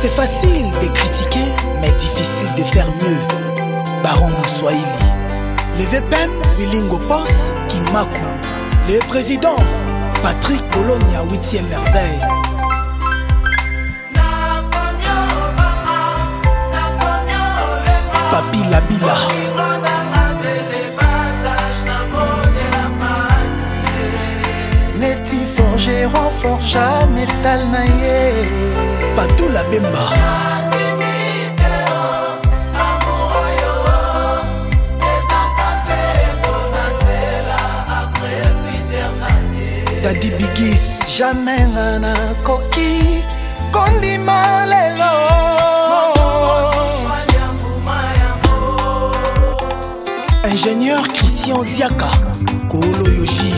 C'est facile de critiquer, mais difficile de faire mieux. Baron Mouswahili. Le VPM Willingo Pos Kimakulu. Le président Patrick Polonia, 8e merveille. Papi Labila. Neti forgeron forja métal bemba dadi bigis jamai nga nakoki kondima lelo ingénieur christian ziaka koolo yoji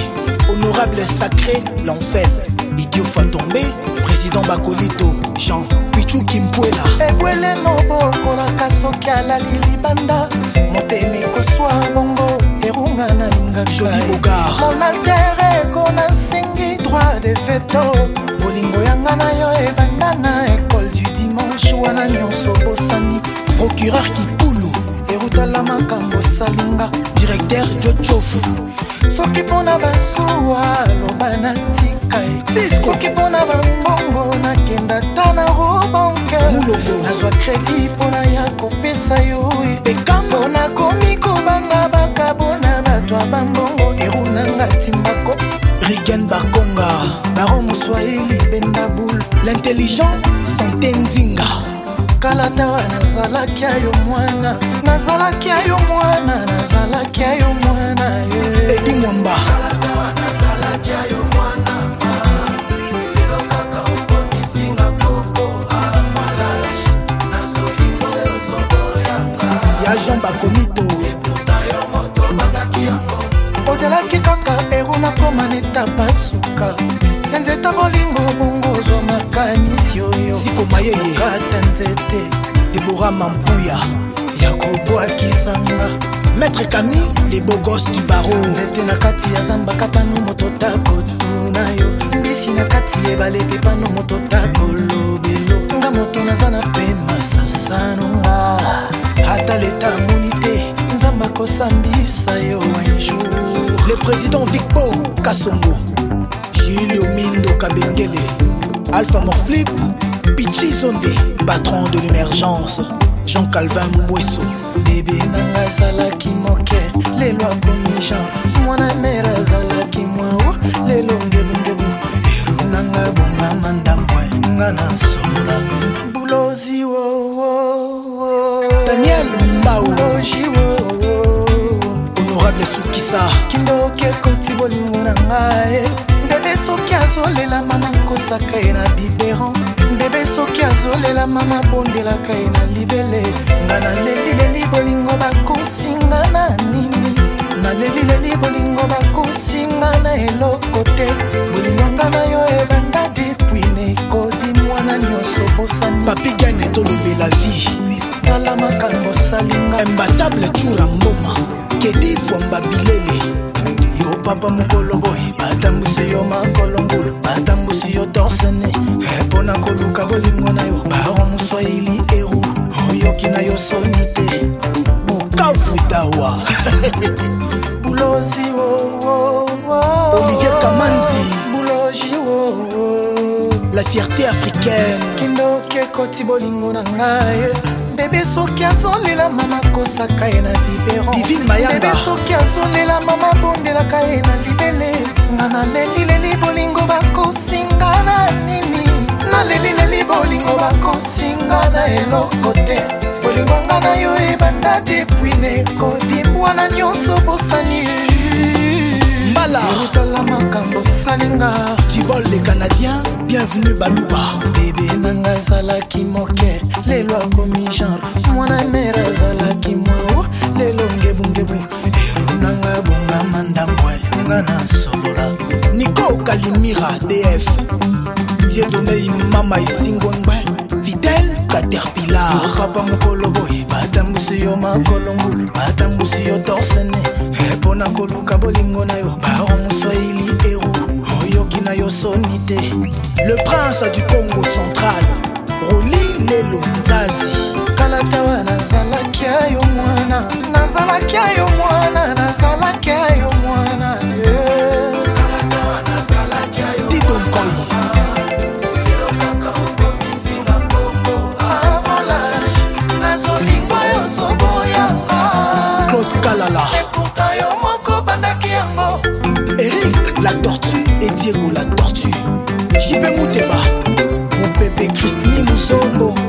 honorable sacré l'enfer idiofa tombé président bakolito jean pichu kimpwela ebweleno bokolaka soki alali libanda motema ekoswa bongo erunga nalingakamon altere ekona nsengi droit de veto bolingo yanga na yo ebanda na ekole du dimanche wana nyonso bosani procureur kipulu erutala makambo osalinga directeur jochofu soki mpona basuwa loba na ti kaka soki mpo na bambongo nakenda ta na robanke nazwa kredi mpona ya kopesa yo mpo nakomi kobanga bakabo na bato ya bambongo erunanga timbako rigen bakonga baro moswaeli bendabul l'intelligent sante ndinga kala tawa nazalaki ayo mwana nazalaki ayo mwana nazalaki ayo mwana edi mwamba nakoma netapa suka na nzeta bolingo bongozwa makanisi oyo sikoma yeye kata nzete debora mampuya ya kobwakisanga maître kami les beaux gosses du baro nzete na kati ya zamba katano moto takotuna yo mbisi na kati ebale pepano moto takolobelo nga moto naza na pe masasanonga ata leta amoni te nzambe akosambisa yo président vicpo kasongo gilio mindo kabengele alpha morflip pichi zombe patron de l'émergence jean calvin mweso bebe nanga azalaki moke lelo akomi jean mwana mere azalaki mwao oh, lelo ngebungebu eru nanga bongama ndambwe nga na sola bulozi wowo daniel mao honorable sukisa kindo ekoti bolingo na ngai bebe soki azolelama nakosaka ye na biberon bebe soki azolelama nabondelaka ye na libele nga nalelileli bolingo bakosinga na nini nalelileli bolingo bakosinga na eloko te bolingo nga na yo ebanda depuine ekodi mwana nyonso bosani papi gane tolobela vie tala makambo osalinga imbatable tura mboma kedi fomba bileli papa mokolo boye batambusi yo makolo ngulu batambusi yo torsene eh, mpo na koluka bolingo na yo baron moswaili eru oyoki na yo soni te bukavu dawa bulosi olivier kamanzi la fierté africaine kindoki ekoti bolingo na ngai bebe soki azolela mama kosaka ye na liberobebe soki azolela mama bondelaka ye na libele nga nalelileli bolingo bakosinga na nini nalelileli bolingo bakosinga na eloko te bolingo nga na yo ebanda depuine kodimbwana nyonso bosani mbalaotala makambo salinga jibol le canadien bienvenu baluba bebe nanga azalaki moke Mara DF Vieux Donei Mama Isingwengwe Fidel Caterpillar Papa mokolo boye batambusi yo makolo ngulu batambusi yo torsene mpo eh, na koluka bolingo na yo baro moswaili eru oyoki na yo soni te le prince du congo central roli lelo nzazi kalatawa nazalaki yo mwana nazalaki yo mwana nazalaki yo sombo